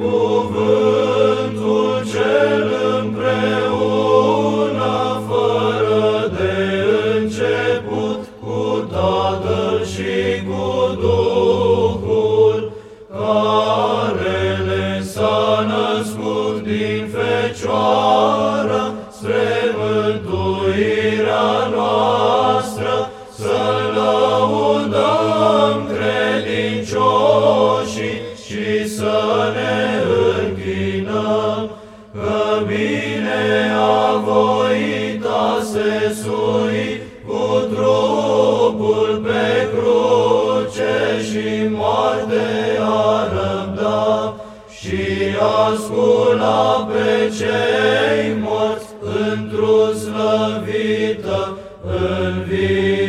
cuvântul cel împreună, fără de început, cu Tatăl și cu Duhul, care le s-a născut din Fecioară bine a voit a se sui cu trupul pe cruce și moarte a răbda și a scula pe cei morți într-o slăvită învierea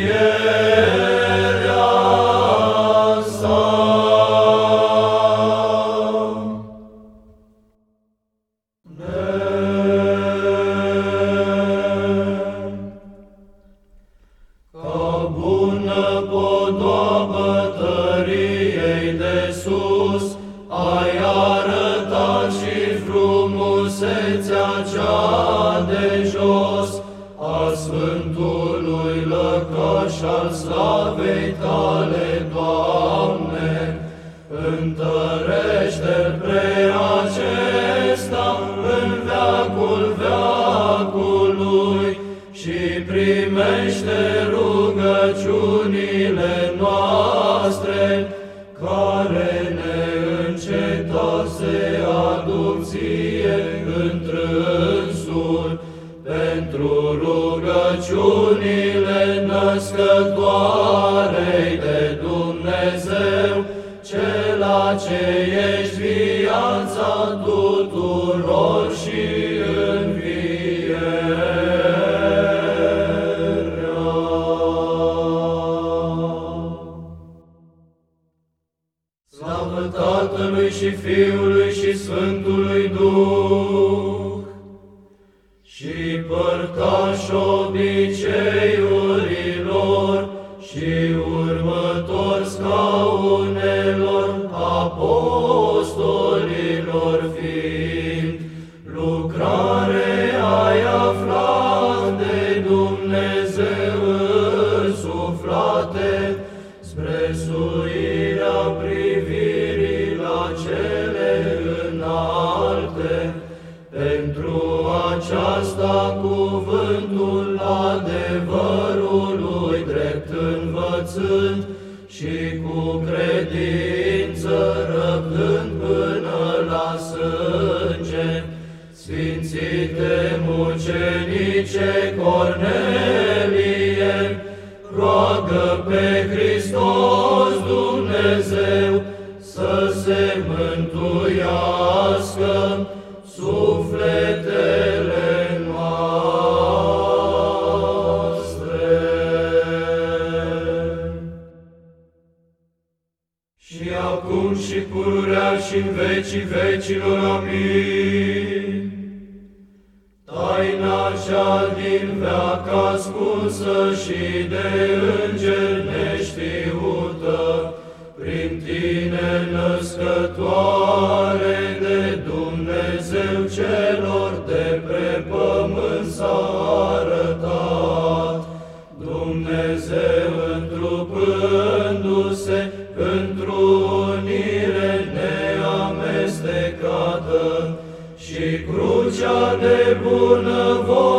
bună podoabă tăriei de sus, ai arătat și frumusețea cea de jos, a Sfântului lăcaș al slavei tale, Doamne, întărește-l pre acesta în veacul veacului și primește rugăciunile noastre, care ne înceta se aduc ție întrânsul, pentru rugăciunile născătoarei de Dumnezeu, cela ce ești viața tuturor și și Fiului și Sfântului Duh, și părtaș obiceiurilor și următor scaunelor apostolilor cuvântul adevărului drept învățând și cu credință răbdând până la sânge, Sfințite mucenice Cornelie, roagă pe Hristos acum și pururea și în vecii vecilor, amin. Taina cea din veac ascunsă și de înger neștiută, cea de bună voie,